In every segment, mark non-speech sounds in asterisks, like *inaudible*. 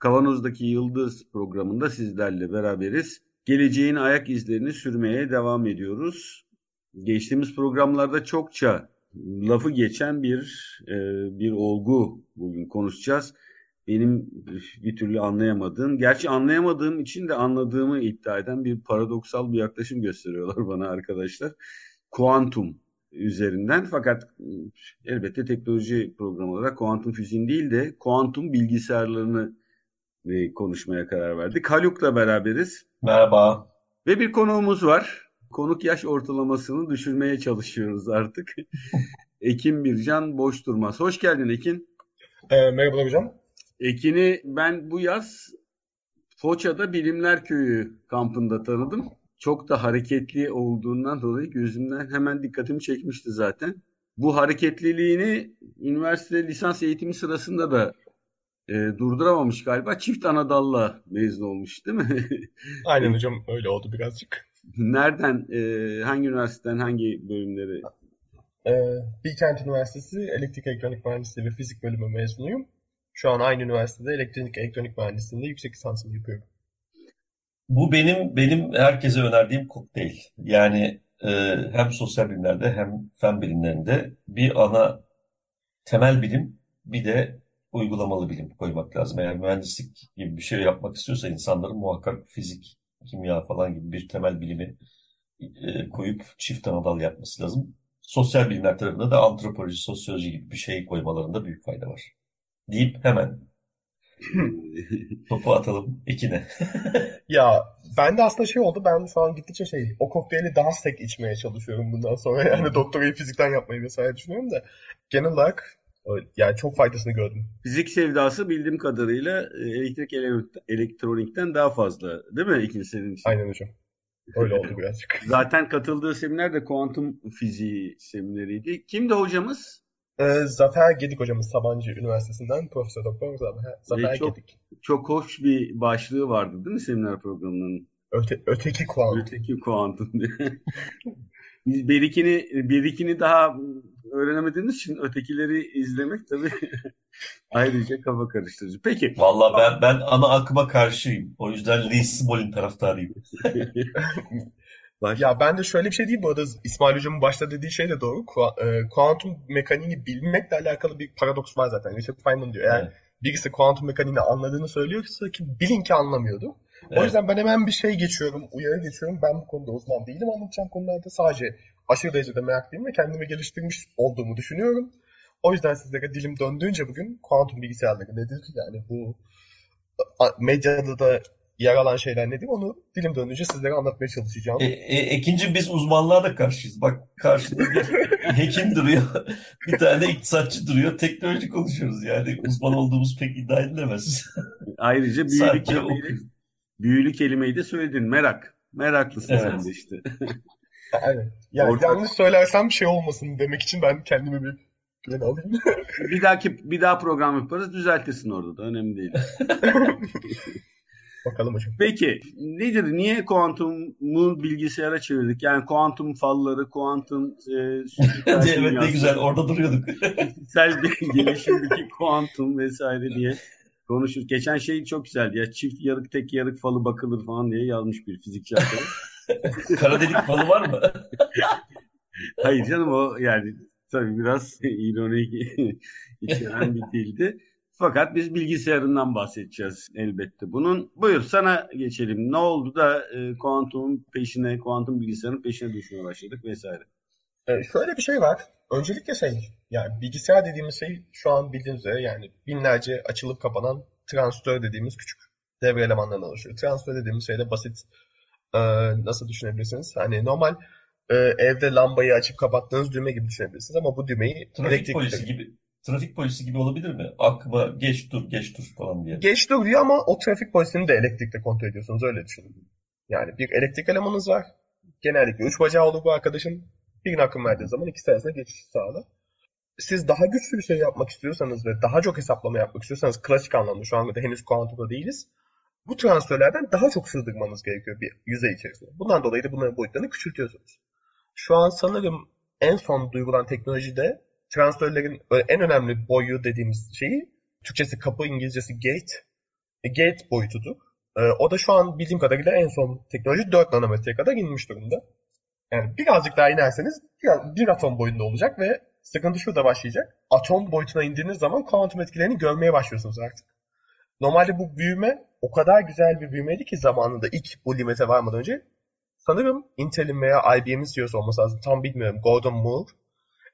Kavanoz'daki Yıldız programında sizlerle beraberiz. Geleceğin ayak izlerini sürmeye devam ediyoruz. Geçtiğimiz programlarda çokça lafı geçen bir e, bir olgu bugün konuşacağız. Benim bir türlü anlayamadığım, gerçi anlayamadığım için de anladığımı iddia eden bir paradoksal bir yaklaşım gösteriyorlar *laughs* bana arkadaşlar. Kuantum üzerinden fakat elbette teknoloji programı olarak kuantum fiziğin değil de kuantum bilgisayarlarını e, konuşmaya karar verdik. Haluk'la beraberiz. Merhaba. Ve bir konuğumuz var. Konuk yaş ortalamasını düşürmeye çalışıyoruz artık. *laughs* Ekin Bircan Boş Durmaz. Hoş geldin Ekin. E, merhaba hocam. Ekin'i ben bu yaz Foça'da Bilimler Köyü kampında tanıdım. Çok da hareketli olduğundan dolayı gözümden hemen dikkatimi çekmişti zaten. Bu hareketliliğini üniversite lisans eğitimi sırasında da e, durduramamış galiba. Çift Anadolu'la mezun olmuş değil mi? *laughs* Aynen hocam öyle oldu birazcık. Nereden, e, hangi üniversiteden hangi bölümleri? E, Bilkent Üniversitesi Elektrik Elektronik Mühendisliği ve Fizik bölümü mezunuyum. Şu an aynı üniversitede elektrik elektronik mühendisliğinde yüksek lisansımı yapıyorum. Bu benim benim herkese önerdiğim kokteyl. Yani e, hem sosyal bilimlerde hem fen bilimlerinde bir ana temel bilim bir de uygulamalı bilim koymak lazım. Eğer mühendislik gibi bir şey yapmak istiyorsa insanların muhakkak fizik, kimya falan gibi bir temel bilimi e, koyup çift anadal yapması lazım. Sosyal bilimler tarafında da antropoloji, sosyoloji gibi bir şey koymalarında büyük fayda var. Deyip hemen *laughs* topu atalım ikine. *laughs* ya ben de aslında şey oldu. Ben şu an gittikçe şey o kokteyli daha sek içmeye çalışıyorum bundan sonra. Yani doktorayı fizikten yapmayı vesaire düşünüyorum da genel olarak yani çok faydasını gördüm. Fizik sevdası bildiğim kadarıyla e, elektrik elektronikten daha fazla değil mi ikinci senin için? Aynen hocam. Öyle oldu birazcık. *laughs* Zaten katıldığı seminer de kuantum fiziği semineriydi. Kimdi hocamız? Ee, Zafer Gedik hocamız Sabancı Üniversitesi'nden Profesör Doktor Zafer, Zafer çok, Gedik. Çok hoş bir başlığı vardı değil mi seminer programının? Öte, öteki kuantum. Öteki kuantum diye. *laughs* birikini, birikini daha öğrenemediğimiz için ötekileri izlemek tabii *laughs* ayrıca kafa karıştırıcı. Peki. Valla ben ben ana akıma karşıyım. O yüzden Lee Smolin taraftarıyım. *laughs* Ya ben de şöyle bir şey değil bu arada İsmail Hocam'ın başta dediği şey de doğru. E, kuantum mekaniğini bilmekle alakalı bir paradoks var zaten. Richard Feynman diyor. Eğer evet. birisi kuantum mekaniğini anladığını söylüyorsa ki bilin ki anlamıyordu. Evet. O yüzden ben hemen bir şey geçiyorum, uyarı geçiyorum. Ben bu konuda uzman değilim anlatacağım konularda. Sadece aşırı derecede meraklıyım ve kendimi geliştirmiş olduğumu düşünüyorum. O yüzden sizlere dilim döndüğünce bugün kuantum bilgisayarları nedir? Yani bu medyada da yer alan şeyler nedir onu dilim döndüğünce sizlere anlatmaya çalışacağım. E, e, ikinci biz uzmanlığa da karşıyız. Bak karşıda bir *laughs* hekim duruyor. *laughs* Bir tane iktisatçı duruyor. Teknoloji konuşuyoruz yani. Uzman olduğumuz pek iddia edilemez. Ayrıca büyülü kelimeyi, büyülü kelimeyi de söyledin. Merak. Meraklısın evet. sen de işte. *laughs* evet. Yani Ortak... yanlış söylersem şey olmasın demek için ben kendimi bir güven alayım. bir dahaki bir daha program yaparız düzeltirsin orada da önemli değil. *laughs* Bakalım hocam. Peki nedir? Niye kuantumu bilgisayara çevirdik? Yani kuantum falları, kuantum e, *laughs* evet ne güzel orada duruyorduk. Fiziksel gelişimdeki kuantum vesaire diye konuşur. Geçen şey çok güzeldi ya çift yarık tek yarık falı bakılır falan diye yazmış bir fizikçi *laughs* Kara delik falı var mı? *laughs* Hayır canım o yani tabii biraz *laughs* ironik içeren bir dildi. Fakat biz bilgisayarından bahsedeceğiz elbette bunun. Buyur sana geçelim. Ne oldu da e, kuantumun peşine, kuantum bilgisayarın peşine düşmeye başladık vesaire. E, şöyle bir şey var. Öncelikle şey, yani bilgisayar dediğimiz şey şu an bildiğiniz üzere yani binlerce açılıp kapanan transistör dediğimiz küçük devre elemanlarından oluşuyor. Transistör dediğimiz şey de basit e, nasıl düşünebilirsiniz? Hani normal e, evde lambayı açıp kapattığınız düğme gibi düşünebilirsiniz ama bu düğmeyi trafik polisi gibi trafik polisi gibi olabilir mi? Akma geç dur geç dur falan diye. Geç dur diyor ama o trafik polisini de elektrikle kontrol ediyorsunuz öyle düşünün. Yani bir elektrik elemanınız var. Genellikle üç bacağı olur bu arkadaşın. Birine akım verdiği zaman ikisi arasında geçiş sağlar. Siz daha güçlü bir şey yapmak istiyorsanız ve daha çok hesaplama yapmak istiyorsanız klasik anlamda şu anda henüz kuantumda değiliz. Bu transferlerden daha çok sığdırmanız gerekiyor bir yüzey içerisinde. Bundan dolayı da bunların boyutlarını küçültüyorsunuz. Şu an sanırım en son duyurulan teknolojide transferlerin en önemli boyu dediğimiz şeyi Türkçesi kapı, İngilizcesi gate. E, gate boyutudur. E, o da şu an bildiğim kadarıyla en son teknoloji 4 nanometreye kadar inmiş durumda. Yani birazcık daha inerseniz bir, atom boyunda olacak ve sıkıntı şurada başlayacak. Atom boyutuna indiğiniz zaman kuantum etkilerini görmeye başlıyorsunuz artık. Normalde bu büyüme o kadar güzel bir büyümeydi ki zamanında ilk bu limite varmadan önce. Sanırım Intel'in veya IBM'in CEO'su olması lazım. Tam bilmiyorum. Gordon Moore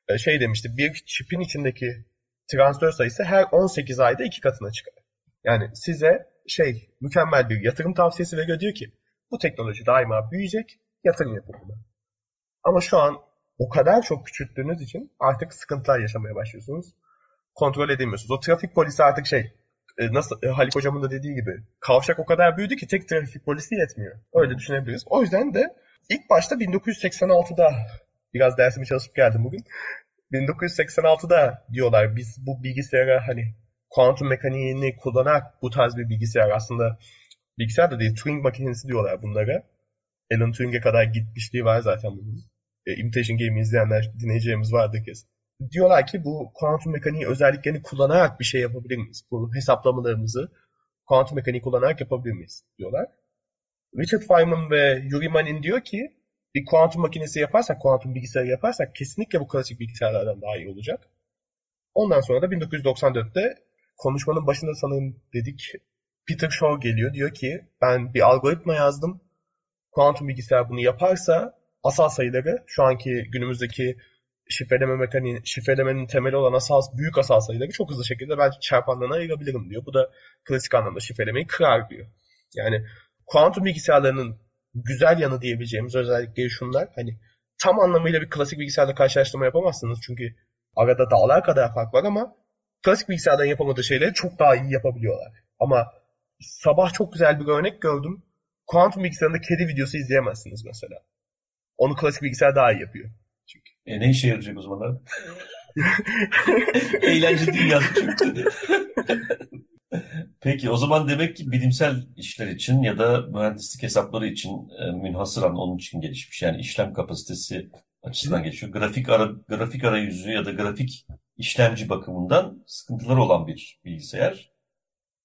e, şey demişti. Bir çipin içindeki transistör sayısı her 18 ayda iki katına çıkar. Yani size şey mükemmel bir yatırım tavsiyesi veriyor diyor ki bu teknoloji daima büyüyecek yatırım yapın buna. Ama şu an o kadar çok küçülttüğünüz için artık sıkıntılar yaşamaya başlıyorsunuz. Kontrol edemiyorsunuz. O trafik polisi artık şey e, nasıl e, Halik hocamın da dediği gibi kavşak o kadar büyüdü ki tek trafik polisi yetmiyor. Öyle düşünebiliriz. O yüzden de ilk başta 1986'da biraz dersimi çalışıp geldim bugün. 1986'da diyorlar biz bu bilgisayara hani kuantum mekaniğini kullanarak bu tarz bir bilgisayar aslında bilgisayar da değil Turing makinesi diyorlar bunlara. Alan Turing'e kadar gitmişliği var zaten bunun. E, Imitation Game'i izleyenler, dinleyicilerimiz vardır kesin. Diyorlar ki bu kuantum mekaniği özelliklerini kullanarak bir şey yapabilir miyiz? Bu hesaplamalarımızı kuantum mekaniği kullanarak yapabilir miyiz? diyorlar. Richard Feynman ve Yuri Manin diyor ki bir kuantum makinesi yaparsak, kuantum bilgisayarı yaparsak kesinlikle bu klasik bilgisayarlardan daha iyi olacak. Ondan sonra da 1994'te konuşmanın başında sanırım dedik Peter Shaw geliyor. Diyor ki ben bir algoritma yazdım. Kuantum bilgisayar bunu yaparsa asal sayıları şu anki günümüzdeki şifreleme mekaniği, şifrelemenin temeli olan asal, büyük asal sayıları çok hızlı şekilde ben çarpanlarına ayırabilirim diyor. Bu da klasik anlamda şifrelemeyi kırar diyor. Yani kuantum bilgisayarlarının güzel yanı diyebileceğimiz özellikleri şunlar. Hani tam anlamıyla bir klasik bilgisayarla karşılaştırma yapamazsınız. Çünkü arada dağlar kadar fark var ama klasik bilgisayardan yapamadığı şeyleri çok daha iyi yapabiliyorlar. Ama sabah çok güzel bir örnek gördüm. Kuantum bilgisayarında kedi videosu izleyemezsiniz mesela. Onu klasik bilgisayar daha iyi yapıyor. Çünkü. E ne işe yarayacak o zaman? *laughs* Eğlence yazık çünkü. *laughs* Peki o zaman demek ki bilimsel işler için ya da mühendislik hesapları için e, münhasıran onun için gelişmiş. Yani işlem kapasitesi açısından gelişiyor. Grafik ara, grafik arayüzü ya da grafik işlemci bakımından sıkıntılar olan bir bilgisayar.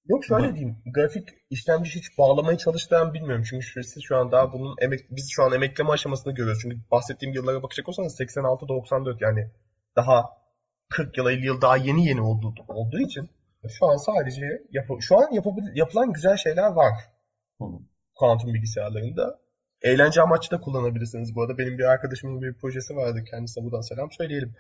Yok şöyle Bu... diyeyim. Grafik işlemci hiç bağlamaya çalıştığını bilmiyorum. Çünkü siz şu an daha bunun emek, biz şu an emekleme aşamasında görüyoruz. Çünkü bahsettiğim yıllara bakacak olsanız 86-94 yani daha 40 yıl 50 yıl daha yeni yeni olduğu, olduğu için şu an sadece yap şu an yapabil yapılan güzel şeyler var. Hı. Kuantum bilgisayarlarında. Eğlence amaçlı da kullanabilirsiniz bu arada. Benim bir arkadaşımın bir projesi vardı. Kendisine buradan selam söyleyelim.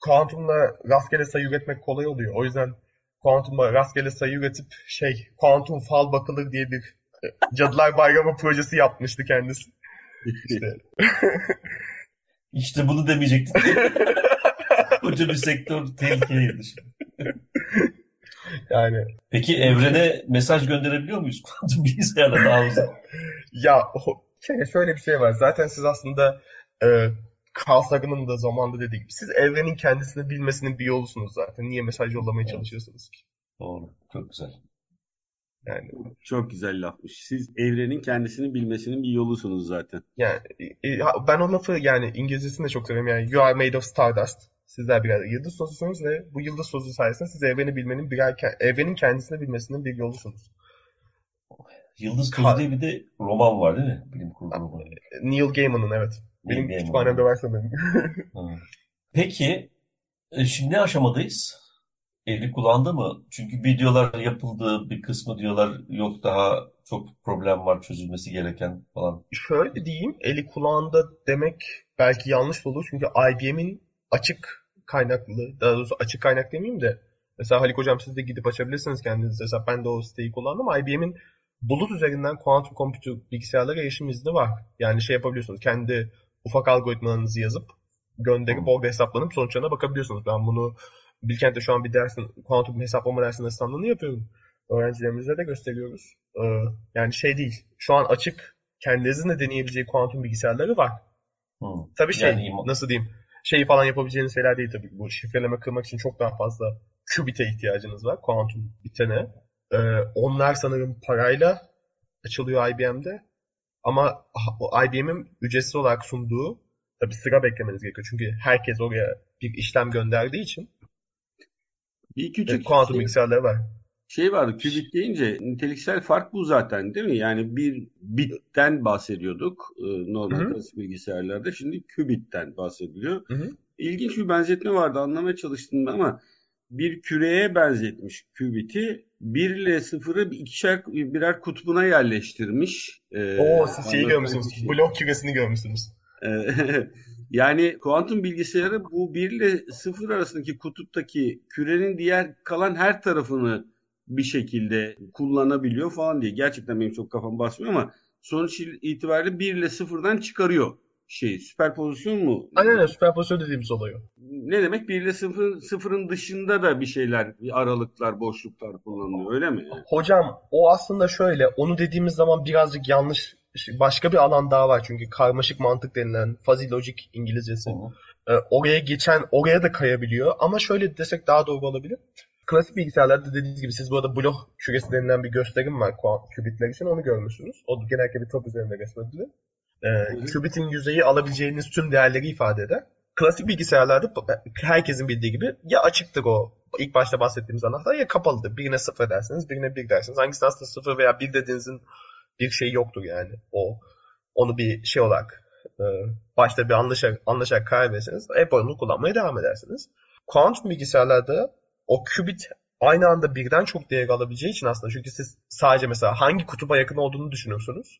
Kuantumla rastgele sayı üretmek kolay oluyor. O yüzden kuantumla rastgele sayı üretip şey kuantum fal bakılır diye bir e, Cadılar Bayramı projesi yapmıştı kendisi. İşte. *laughs* işte bunu demeyecektim. *laughs* Koca bir sektör tehlikeye girdi. Yani. Peki evrene mesaj gönderebiliyor muyuz *laughs* kuantum bilgisayarla daha uzun? ya şey, şöyle bir şey var. Zaten siz aslında e, Carl Sagan'ın da zamanda dediği gibi siz evrenin kendisini bilmesinin bir yolusunuz zaten. Niye mesaj yollamaya evet. çalışıyorsunuz ki? Doğru. Çok güzel. Yani çok güzel lafmış. Siz evrenin kendisini bilmesinin bir yolusunuz zaten. Yani e, ben o lafı yani İngilizcesini de çok seviyorum. Yani you are made of stardust. Sizler birer yıldız tozusunuz ve bu yıldız tozu sayesinde siz evreni bilmenin birer evrenin kendisini bilmesinin bir yolusunuz. Yıldız tozu diye bir de roman var değil mi? Bilim kurgu romanı. Neil Gaiman'ın evet. Benim kütüphanemde var sanırım. *laughs* Peki e, şimdi ne aşamadayız? Eli kullandı mı? Çünkü videolar yapıldı, bir kısmı diyorlar yok daha çok problem var çözülmesi gereken falan. Şöyle diyeyim, eli kulağında demek belki yanlış olur çünkü IBM'in açık kaynaklı, daha doğrusu açık kaynak demeyeyim de mesela Halik Hocam siz de gidip açabilirsiniz kendiniz hesap. Ben de o siteyi kullandım. IBM'in bulut üzerinden kuantum computer bilgisayarlara erişim izni var. Yani şey yapabiliyorsunuz. Kendi ufak algoritmalarınızı yazıp gönderip orada hesaplanıp sonuçlarına bakabiliyorsunuz. Ben bunu Bilkent'te şu an bir dersin, kuantum hesaplama dersinin asistanlığını yapıyorum. Öğrencilerimize de gösteriyoruz. Ee, yani şey değil. Şu an açık kendinizin de deneyebileceği kuantum bilgisayarları var. Hı. Tabii şey Yani- nasıl diyeyim şeyi falan yapabileceğiniz şeyler değil tabii. Bu şifreleme kırmak için çok daha fazla qubit'e ihtiyacınız var. Kuantum bitene. Ee, onlar sanırım parayla açılıyor IBM'de. Ama o IBM'in ücretsiz olarak sunduğu tabii sıra beklemeniz gerekiyor. Çünkü herkes oraya bir işlem gönderdiği için Bir küçük kuantum şey, bilgisayarları var. şey vardı. Kübit deyince niteliksel fark bu zaten değil mi? Yani bir bitten bahsediyorduk e, normal klasik bilgisayarlarda. Şimdi kübitten bahsediliyor. Hı hı. İlginç bir benzetme vardı. Anlamaya çalıştım ama bir küreye benzetmiş kübiti. 1 ile 0'ı ikişer birer kutbuna yerleştirmiş. Ee, Oo siz şeyi görmüşsünüz. kişi. Blok küresini görmüşsünüz. Ee, *laughs* yani kuantum bilgisayarı bu 1 ile 0 arasındaki kutuptaki kürenin diğer kalan her tarafını bir şekilde kullanabiliyor falan diye. Gerçekten benim çok kafam basmıyor ama sonuç itibariyle 1 ile 0'dan çıkarıyor şey. Süperpozisyon mu? Aynen öyle süperpozisyon dediğimiz oluyor. Ne demek? 1 ile 0, 0'ın dışında da bir şeyler, bir aralıklar, boşluklar kullanılıyor. Öyle mi? Hocam o aslında şöyle onu dediğimiz zaman birazcık yanlış başka bir alan daha var çünkü karmaşık mantık denilen fuzzy logic İngilizcesi. Hı. Ee, oraya geçen oraya da kayabiliyor ama şöyle desek daha doğru olabilir. Klasik bilgisayarlarda dediğiniz gibi siz burada blok küresi denilen bir gösterim var kübitler için onu görmüşsünüz. O genellikle bir top üzerinde resmedilir. Hı. kübitin yüzeyi alabileceğiniz tüm değerleri ifade eder. Klasik bilgisayarlarda herkesin bildiği gibi ya açıktır o ilk başta bahsettiğimiz anahtar ya kapalıdır. Birine sıfır dersiniz, birine bir dersiniz. Hangisi aslında sıfır veya bir dediğinizin bir şey yoktur yani. O onu bir şey olarak e, başta bir anlaşarak, anlaşarak karar verirseniz hep onu kullanmaya devam edersiniz. Kuantum bilgisayarlarda o qubit aynı anda birden çok değer alabileceği için aslında çünkü siz sadece mesela hangi kutuba yakın olduğunu düşünürsünüz.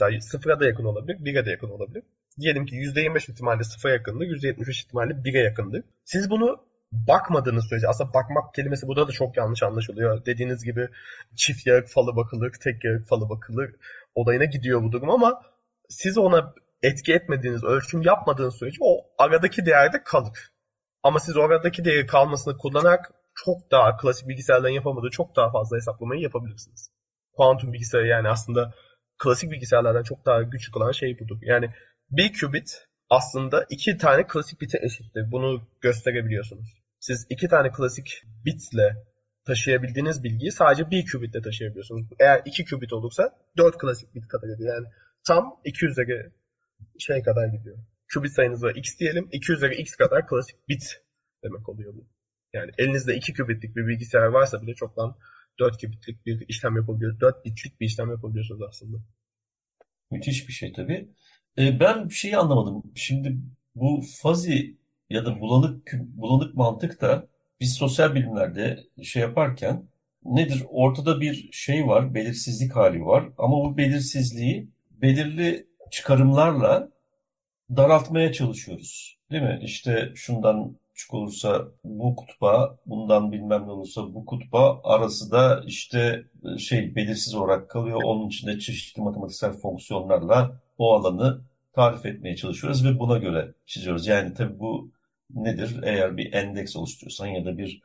Mesela sıfıra da yakın olabilir, bire de yakın olabilir. Diyelim ki %25 ihtimalle sıfıra yakındır, %75 ihtimalle bire yakındır. Siz bunu bakmadığınız sürece, aslında bakmak kelimesi burada da çok yanlış anlaşılıyor. Dediğiniz gibi çift yarık falı bakılır, tek yarık falı bakılır olayına gidiyor bu durum ama siz ona etki etmediğiniz, ölçüm yapmadığınız sürece o aradaki değerde kalır. Ama siz o aradaki değeri kalmasını kullanarak çok daha klasik bilgisayarların yapamadığı çok daha fazla hesaplamayı yapabilirsiniz. Kuantum bilgisayarı yani aslında klasik bilgisayarlardan çok daha güçlü kılan şey budur. Yani bir qubit aslında iki tane klasik bite eşittir. Bunu gösterebiliyorsunuz. Siz iki tane klasik bitle taşıyabildiğiniz bilgiyi sadece bir qubit ile taşıyabiliyorsunuz. Eğer iki qubit olursa dört klasik bit kadar ediyor. Yani tam 2 üzeri şey kadar gidiyor. Qubit sayınız var x diyelim. 2 üzeri x kadar klasik bit demek oluyor bu. Yani elinizde 2 qubitlik bir bilgisayar varsa bile çoktan 4 qubitlik bir işlem yapabiliyorsunuz. 4 bitlik bir işlem yapabiliyorsunuz aslında. Müthiş bir şey tabii. E, ben bir şeyi anlamadım. Şimdi bu fuzzy ya da bulanık bulanık mantık da biz sosyal bilimlerde şey yaparken nedir? Ortada bir şey var, belirsizlik hali var ama bu belirsizliği belirli çıkarımlarla daraltmaya çalışıyoruz. Değil mi? İşte şundan küçük olursa bu kutba, bundan bilmem ne olursa bu kutba arası da işte şey belirsiz olarak kalıyor. Onun içinde çeşitli matematiksel fonksiyonlarla o alanı tarif etmeye çalışıyoruz ve buna göre çiziyoruz. Yani tabii bu nedir? Eğer bir endeks oluşturuyorsan ya da bir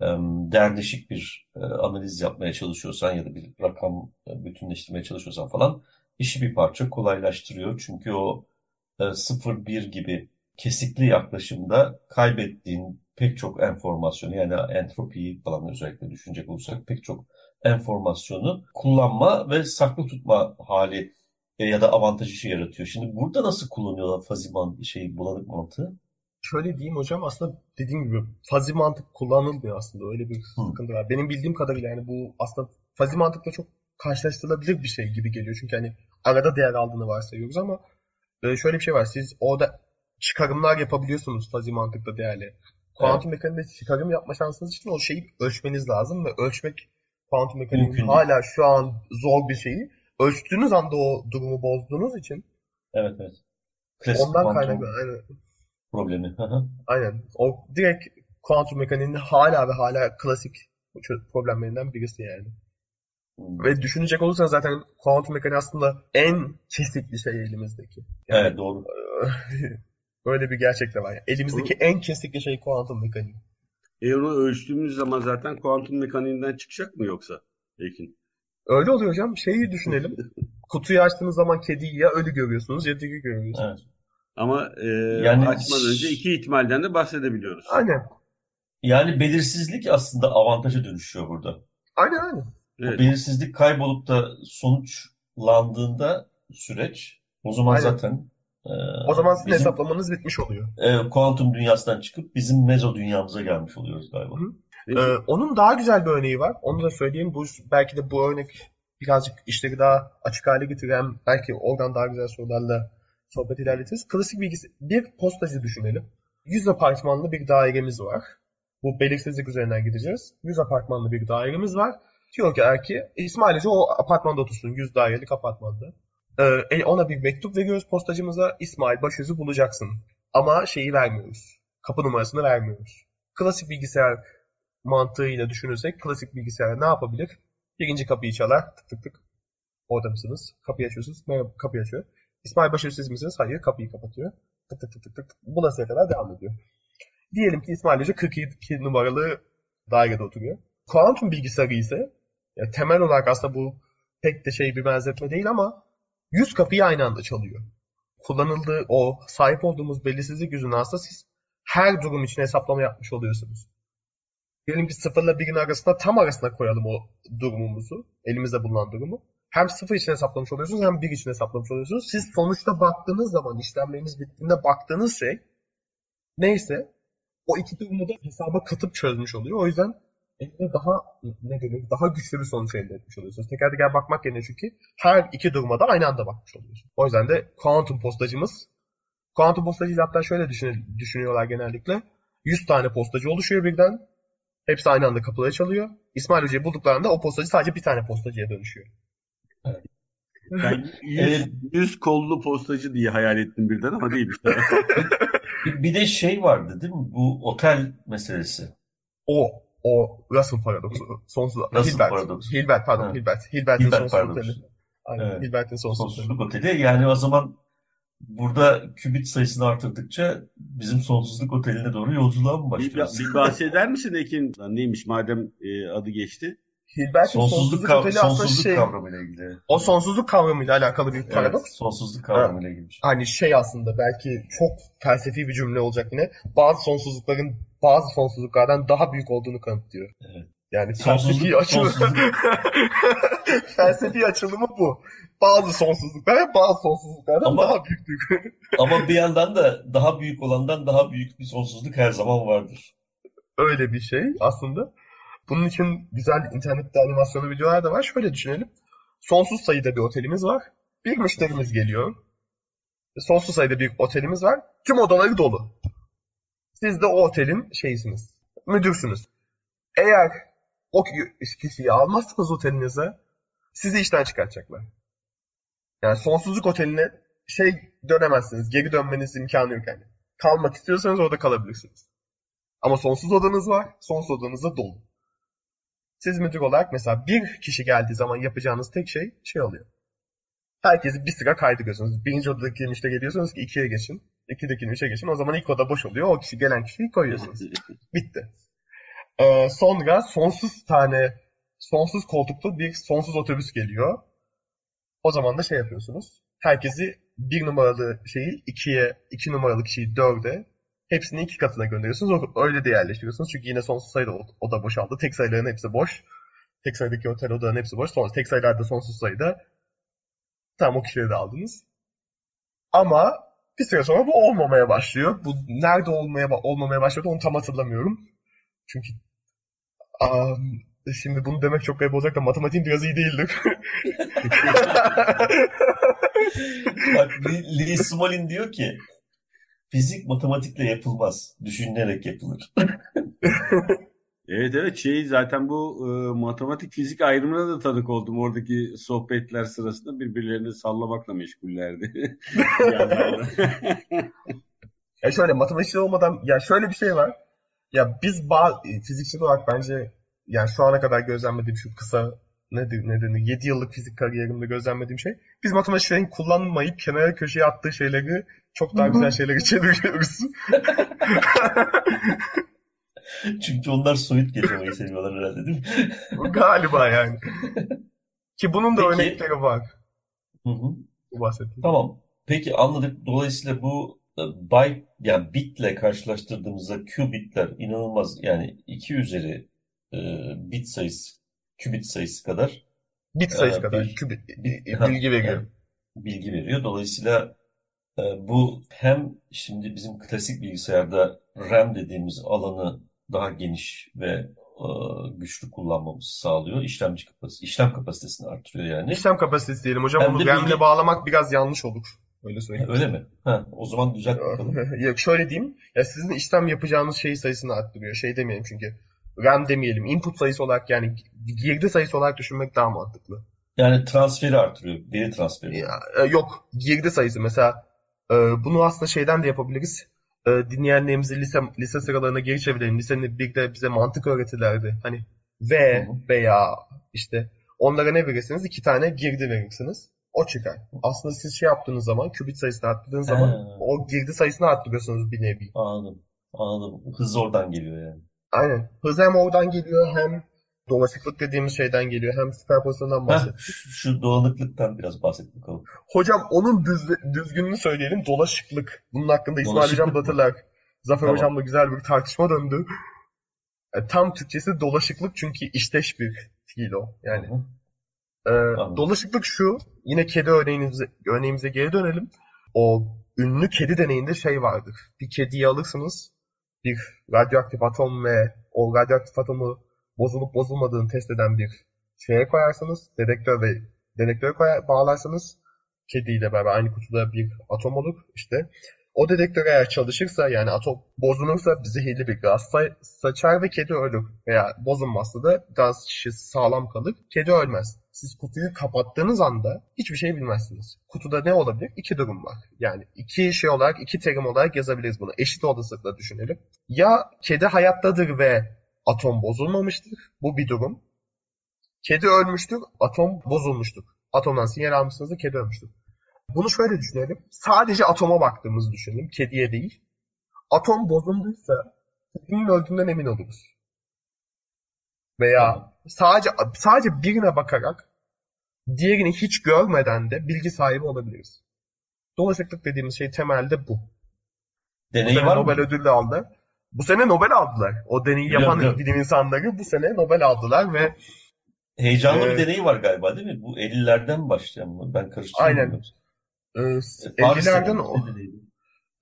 em, derleşik bir e, analiz yapmaya çalışıyorsan ya da bir rakam e, bütünleştirmeye çalışıyorsan falan işi bir parça kolaylaştırıyor. Çünkü o e, 0-1 gibi kesikli yaklaşımda kaybettiğin pek çok enformasyonu yani entropiyi falan özellikle düşünecek olursak pek çok enformasyonu kullanma ve saklı tutma hali e, ya da avantajı yaratıyor. Şimdi burada nasıl kullanıyorlar man şey bulanık mantığı? Şöyle diyeyim hocam aslında dediğim gibi fuzzy mantık kullanılmıyor aslında. Öyle bir sıkıntı var. Benim bildiğim kadarıyla yani bu aslında fuzzy mantıkla çok karşılaştırılabilir bir şey gibi geliyor. Çünkü hani arada değer aldığını varsayıyoruz ama e, şöyle bir şey var. Siz orada çıkarımlar yapabiliyorsunuz fuzzy mantıkla değerli. Kuantum mekaniğinde çıkarım yapma şansınız için o şeyi ölçmeniz lazım ve ölçmek kuantum mekaniğinin hala şu an zor bir şeyi. Ölçtüğünüz anda o durumu bozduğunuz için Evet evet. Klasik ondan kaynaklı aynen, problemi. Aynen. O direkt kuantum mekaniğinin hala ve hala klasik problemlerinden birisi yani. Hmm. Ve düşünecek olursanız zaten kuantum mekaniği aslında en kesikli şey elimizdeki. Evet doğru. *laughs* Böyle bir gerçek de var. Yani elimizdeki en kesikli şey kuantum mekaniği. E onu ölçtüğümüz zaman zaten kuantum mekaniğinden çıkacak mı yoksa Ekin? Öyle oluyor hocam. Şeyi düşünelim. *laughs* Kutuyu açtığınız zaman kediyi ya ölü görüyorsunuz ya diri görüyorsunuz. Evet. Ama e, Yani- açmadan önce iki ihtimalden de bahsedebiliyoruz. Aynen. Yani belirsizlik aslında avantaja dönüşüyor burada. Aynen aynen. Evet. O belirsizlik kaybolup da sonuçlandığında süreç o zaman Aynen. zaten e, O zaman sizin bizim hesaplamanız bitmiş oluyor. e, kuantum dünyasından çıkıp bizim mezo dünyamıza gelmiş oluyoruz galiba. Hı. Ee, onun daha güzel bir örneği var. Onu da söyleyeyim. Bu belki de bu örnek birazcık işleri daha açık hale getiren, belki oradan daha güzel sorularla sohbet ilerletiriz. Klasik bilgisi bir postacı düşünelim. 100 apartmanlı bir dairemiz var. Bu belirsizlik üzerinden gideceğiz. 100 apartmanlı bir dairemiz var. Diyor ki erki İsmail Hoca o apartmanda otursun. 100 dairelik apartmanda. Ee, ona bir mektup veriyoruz postacımıza. İsmail Başöz'ü bulacaksın. Ama şeyi vermiyoruz. Kapı numarasını vermiyoruz. Klasik bilgisayar mantığıyla düşünürsek klasik bilgisayar ne yapabilir? Birinci kapıyı çalar. Tık tık tık. Orada mısınız? Kapıyı açıyorsunuz. Merhaba kapıyı açıyor. İsmail Başarı siz misiniz? Hayır. Kapıyı kapatıyor. Tık tık tık tık tık. Bu nasıl kadar devam ediyor. Diyelim ki İsmail Hoca 42 numaralı dairede oturuyor. Kuantum bilgisayarı ise ya temel olarak aslında bu pek de şey bir benzetme değil ama 100 kapıyı aynı anda çalıyor. Kullanıldığı o sahip olduğumuz belirsizlik yüzünden aslında siz her durum için hesaplama yapmış oluyorsunuz. Diyelim ki sıfırla birin arasında tam arasına koyalım o durumumuzu. Elimizde bulunan durumu. Hem sıfır için hesaplamış oluyorsunuz hem bir için hesaplamış oluyorsunuz. Siz sonuçta baktığınız zaman işlemleriniz bittiğinde baktığınız şey neyse o iki durumu da hesaba katıp çözmüş oluyor. O yüzden elde daha ne denir, daha güçlü bir sonuç elde etmiş oluyorsunuz. Teker teker bakmak yerine çünkü her iki duruma da aynı anda bakmış oluyorsunuz. O yüzden de kuantum postacımız kuantum postacıyla hatta şöyle düşün, düşünüyorlar genellikle. 100 tane postacı oluşuyor birden. Hepsi aynı anda kapıları çalıyor. İsmail Hoca'yı bulduklarında o postacı sadece bir tane postacıya dönüşüyor. Ben 100, Evet. 100 kollu postacı diye hayal ettim birden ama değilmiş. *laughs* Bir, bir de şey vardı değil mi? Bu otel meselesi. O, o Russell paradoksu. Sonsuz. Russell Hilbert. paradoksu. Hilbert pardon Evet. Hilbert. Hilbert'in Hilbert sonsuz paradoksu. oteli. Aynen Evet. Hilbert'in sonsuz oteli. Sonsuzluk oteli. Yani o zaman burada kübit sayısını artırdıkça bizim sonsuzluk oteline doğru yolculuğa mı bir, başlıyoruz? bir bahseder misin Ekin? Neymiş madem e, adı geçti? Hilbert'in Sonsuzluk, sonsuzluk kav- sonsuzluk şey, kavramıyla ilgili. o sonsuzluk kavramıyla alakalı bir paradoks. Evet, sonsuzluk kavramıyla ilgili bir şey. Hani şey aslında belki çok felsefi bir cümle olacak yine. Bazı sonsuzlukların bazı sonsuzluklardan daha büyük olduğunu kanıtlıyor. Evet. Yani Sonsuzluk- felsefi sonsuzluk- *laughs* felsefi açılımı bu. Bazı sonsuzluklar bazı sonsuzluklardan Ama- daha büyüktür. *laughs* Ama bir yandan da daha büyük olandan daha büyük bir sonsuzluk her zaman vardır. Öyle bir şey aslında. Bunun için güzel internette animasyonu videolar da var. Şöyle düşünelim. Sonsuz sayıda bir otelimiz var. Bir müşterimiz geliyor. Sonsuz sayıda bir otelimiz var. Tüm odaları dolu. Siz de o otelin şeysiniz. Müdürsünüz. Eğer o kişiyi almazsanız otelinize sizi işten çıkartacaklar. Yani sonsuzluk oteline şey dönemezsiniz. Geri dönmeniz imkanı yok yani. Kalmak istiyorsanız orada kalabilirsiniz. Ama sonsuz odanız var. Sonsuz odanız da dolu. Siz müdür olarak mesela bir kişi geldiği zaman yapacağınız tek şey şey oluyor. Herkesi bir sıra kaydırıyorsunuz. Birinci odadaki müşteri geliyorsunuz ki ikiye geçin. İkideki üçe geçin. O zaman ilk oda boş oluyor. O kişi gelen kişiyi koyuyorsunuz. *laughs* Bitti. Ee, sonra sonsuz tane sonsuz koltuklu bir sonsuz otobüs geliyor. O zaman da şey yapıyorsunuz. Herkesi bir numaralı şeyi ikiye, iki numaralı kişiyi dörde, hepsini iki katına gönderiyorsunuz. Öyle de yerleştiriyorsunuz. Çünkü yine sonsuz sayıda oda boşaldı. Tek sayıların hepsi boş. Tek sayıdaki otel odaların hepsi boş. Sonra tek sayılarda sonsuz sayıda. Tamam o kişileri de aldınız. Ama bir süre sonra bu olmamaya başlıyor. Bu nerede olmaya olmamaya başladı onu tam hatırlamıyorum. Çünkü Aa, şimdi bunu demek çok garip olacak da matematiğim biraz iyi değildir. *laughs* Bak *laughs* Lee Smolin diyor ki fizik matematikle yapılmaz. Düşünülerek yapılır. *laughs* Evet evet şey zaten bu e, matematik fizik ayrımına da tanık oldum. Oradaki sohbetler sırasında birbirlerini sallamakla meşgullerdi. *laughs* *laughs* Ya şöyle matematikçi olmadan ya şöyle bir şey var. Ya biz bazı fizikçi olarak bence yani şu ana kadar gözlemlediğim şu kısa ne de- ne denir 7 yıllık fizik kariyerimde gözlemlediğim şey biz matematikçilerin kullanmayıp kenara köşeye attığı şeyleri çok daha güzel *laughs* şeyler çeviriyoruz. *laughs* Çünkü onlar soyut yaşamayı seviyorlar herhalde değil mi? *laughs* Galiba yani. Ki bunun da Peki. örnekleri var. Hı hı. Bu bahsettiğim. Tamam. Peki anladık. Dolayısıyla bu e, byte yani bitle karşılaştırdığımızda qubitler inanılmaz yani 2 üzeri e, bit sayısı qubit sayısı kadar Bit sayısı Ee, kadar bil- bilgi veriyor. yani bilgi veriyor. Dolayısıyla e, bu hem şimdi bizim klasik bilgisayarda RAM dediğimiz alanı daha geniş ve e, güçlü kullanmamızı sağlıyor. İşlemci kapasitesi, işlem kapasitesini artırıyor yani. İşlem kapasitesi diyelim hocam. Hem de RAM'le bilgi- bağlamak biraz yanlış olur. Öyle söyleyeyim. Öyle mi? Ha, o zaman düzelt bakalım. *laughs* Yok şöyle diyeyim. Ya sizin işlem yapacağınız şey sayısını arttırıyor. Şey demeyelim çünkü. RAM demeyelim. Input sayısı olarak yani girdi sayısı olarak düşünmek daha mantıklı. Yani transferi artırıyor. Veri transferi. Ya, e, yok. Girdi sayısı mesela e, bunu aslında şeyden de yapabiliriz. E, dinleyenlerimizi lise, lise sıralarına geri çevirelim. Lisenin birlikte bize mantık öğretirlerdi. Hani V Hı hı. veya işte onlara ne verirsiniz? İki tane girdi verirsiniz. O çıkar. Aslında siz şey yaptığınız zaman, kübit sayısını arttırdığınız zaman Ha. o girdi sayısını arttırıyorsunuz bir nevi. Anladım. Anladım. Hız oradan geliyor yani. Aynen. Hız hem oradan geliyor hem dolaşıklık dediğimiz şeyden geliyor hem süperpozisyondan Heh, bahsediyor. şu, şu dolanıklıktan biraz bahset bakalım. Hocam onun düz, düzgününü söyleyelim. Dolaşıklık. Bunun hakkında İsmail Hocam hatırlar. Zafer Tamam. Hocam'la güzel bir tartışma döndü. E, tam Türkçesi dolaşıklık çünkü işteş bir fiil o. Yani e, dolaşıklık şu. Yine kedi örneğimize, örneğimize geri dönelim. O ünlü kedi deneyinde şey vardır. Bir kediyi alırsınız. Bir radyoaktif atom ve o radyoaktif atomu bozulup bozulmadığını test eden bir şeye koyarsınız. Dedektör ve dedektöre koyar, bağlarsınız. Kediyle beraber aynı kutuda bir atom olur. İşte o dedektör eğer çalışırsa yani atom bozulursa zehirli bir gaz sa- saçar ve kedi ölür. Veya bozulmazsa da gaz şişesi sağlam kalır. Kedi ölmez. Siz kutuyu kapattığınız anda hiçbir şey bilmezsiniz. Kutuda ne olabilir? İki durum var. Yani iki şey olarak, iki terim olarak yazabiliriz bunu. Eşit olasılıkla düşünelim. Ya kedi hayattadır ve atom bozulmamıştır. Bu bir durum. Kedi ölmüştür, atom bozulmuştur. Atomdan sinyal almışsınızdır, kedi ölmüştür. Bunu şöyle düşünelim. Sadece atoma baktığımızı düşünelim, kediye değil. Atom bozulduysa kedinin öldüğünden emin oluruz. Veya sadece sadece birine bakarak diğerini hiç görmeden de bilgi sahibi olabiliriz. Dolaşıklık dediğimiz şey temelde bu. Sene var mı? Nobel ödülü aldı. Bu sene Nobel aldılar. O deneyi yapan biliyorum. *laughs* bilim insanları bu sene Nobel aldılar ve Heyecanlı bir Ee, deneyi var galiba değil mi? Bu 50'lerden başlayan mı? Ben karıştırıyorum. Aynen. e, E, Paris'te 50'lerden mi? o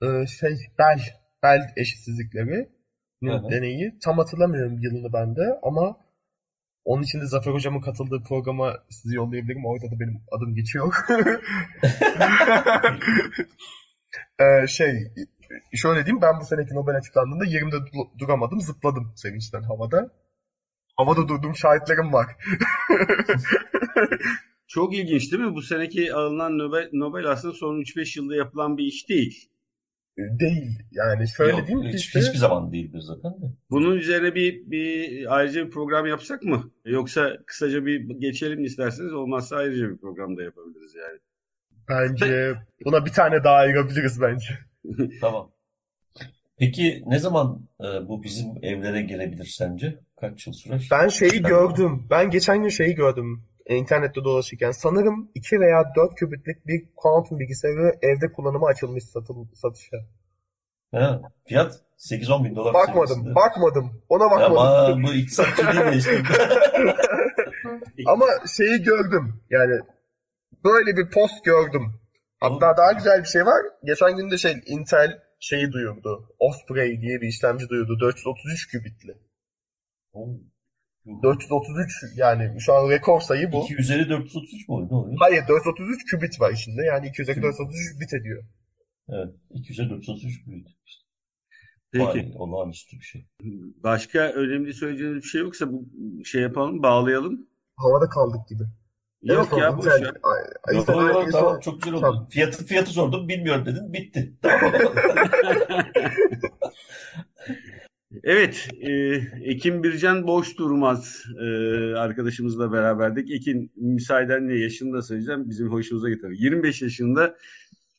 e, şey bel bel eşitsizlikleri Hı hı. deneyi tam hatırlamıyorum yılını ben de ama onun için de Zafer Hocam'ın katıldığı programa sizi yollayabilirim. Orada da benim adım geçiyor. Ee, *laughs* *laughs* şey şöyle diyeyim ben bu seneki Nobel açıklandığında yerimde du- duramadım zıpladım sevinçten havada. Havada durduğum şahitlerim var. *laughs* Çok ilginç değil mi? Bu seneki alınan Nobel, Nobel aslında son 3-5 yılda yapılan bir iş değil. Değil yani şöyle Yok, diyeyim hiç- işte hiçbir zaman değildir zaten de. Bunun üzerine bir, bir ayrıca bir program yapsak mı? Yoksa kısaca bir geçelim isterseniz olmazsa ayrıca bir program da yapabiliriz yani. bence *laughs* buna bir tane daha ayırabiliriz bence. Tamam. Peki ne zaman e, bu bizim evlere gelebilir sence? Kaç yıl sürer? Ben şeyi İşlem- gördüm. Ben geçen gün şeyi gördüm. internette dolaşırken. Sanırım 2 veya 4 kübitlik bir kuantum bilgisayarı evde kullanıma açılmış satıl, satışa. Ha, fiyat 8-10 bin dolar Bakmadım, seviyesinde. bakmadım. Ona bakmadım. Ama bu iktisatçı değil mi işte? *laughs* Ama şeyi gördüm. Yani böyle bir post gördüm. Hatta daha güzel bir şey var. Geçen gün de şey Intel şeyi duyurdu. Osprey diye bir işlemci duyurdu. 433 kübitli. 433 yani şu an rekor sayı bu. 2 üzeri 433 mu oluyor? Hayır 433 kübit var içinde. Yani 200'e Kübit. 433 bit ediyor. Evet. 2 üzeri 433 büyüdü. Peki. Vay, olağanüstü bir şey. Başka önemli söyleyeceğiniz bir şey yoksa bu şey yapalım, bağlayalım. Havada kaldık gibi. Yok Evet, ya Intel- ver. Ay- ay- Yok, yok, tamam çok güzel oldu. Tamam. Fiyatı, fiyatı sordum bilmiyorum dedin bitti. Tamam. *laughs* Evet, e, Ekin Bircan boş durmaz e, arkadaşımızla beraberdik. Ekin müsaadenle yaşını da söyleyeceğim. Bizim hoşumuza gitti. 25 yaşında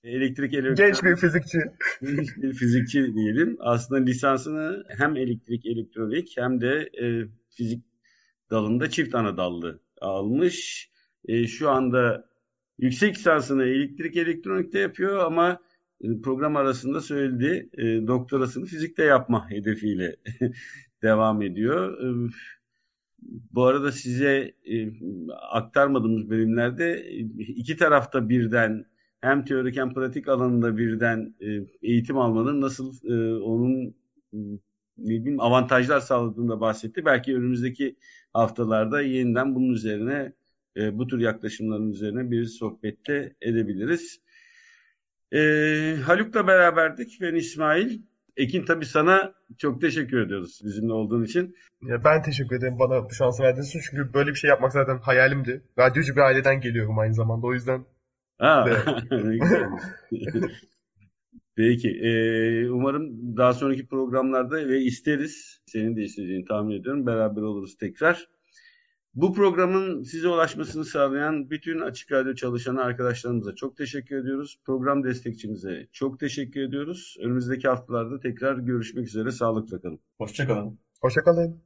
elektrik elektronik Genç bir fizikçi. genç bir fizikçi diyelim. Aslında lisansını hem elektrik elektronik hem de e, fizik dalında çift ana dallı almış. E, şu anda yüksek lisansını elektrik elektronikte yapıyor ama e, program arasında söyledi e, doktorasını fizikte yapma hedefiyle *laughs* devam ediyor. E, bu arada size e, aktarmadığımız bölümlerde iki tarafta birden hem teorik hem pratik alanında birden eğitim almanın nasıl onun ne bileyim avantajlar sağladığını da bahsetti. Belki önümüzdeki haftalarda yeniden bunun üzerine e, bu tür yaklaşımların üzerine bir sohbette edebiliriz. E, Haluk'la beraberdik. Ben İsmail. Ekin tabii sana çok teşekkür ediyoruz bizimle olduğun için. Ya ben teşekkür ederim bana bu şansı verdiğiniz için. Çünkü böyle bir şey yapmak zaten hayalimdi. Radyocu bir aileden geliyorum aynı zamanda. O yüzden Ha. *laughs* *laughs* Peki. e, umarım daha sonraki programlarda ve isteriz. Senin de isteyeceğini tahmin ediyorum. Beraber oluruz tekrar. Bu programın size ulaşmasını sağlayan bütün Açık Radyo çalışan arkadaşlarımıza çok teşekkür ediyoruz. Program destekçimize çok teşekkür ediyoruz. Önümüzdeki haftalarda tekrar görüşmek üzere. Sağlıkla kalın. Hoşçakalın. hoşçakalın.